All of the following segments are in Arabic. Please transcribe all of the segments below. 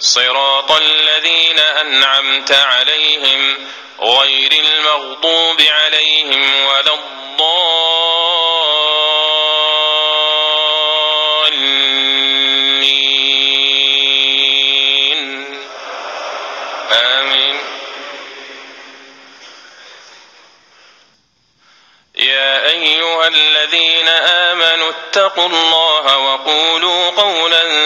صراط الذين أنعمت عليهم غير المغضوب عليهم ولا الضالين. آمين. يا أيها الذين آمنوا اتقوا الله وقولوا قولا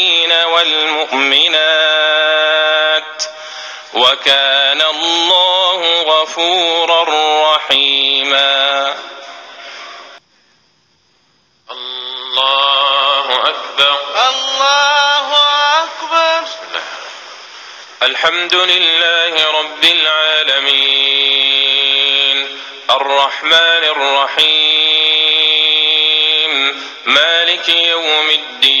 وكان الله غفورا رحيما. الله أكبر. الله أكبر. الحمد لله رب العالمين. الرحمن الرحيم. مالك يوم الدين.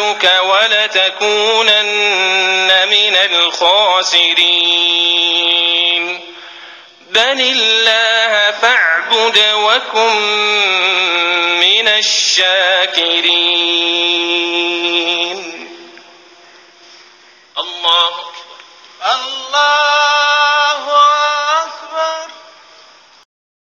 ربك ولتكونن من الخاسرين بل الله فاعبد وكن من الشاكرين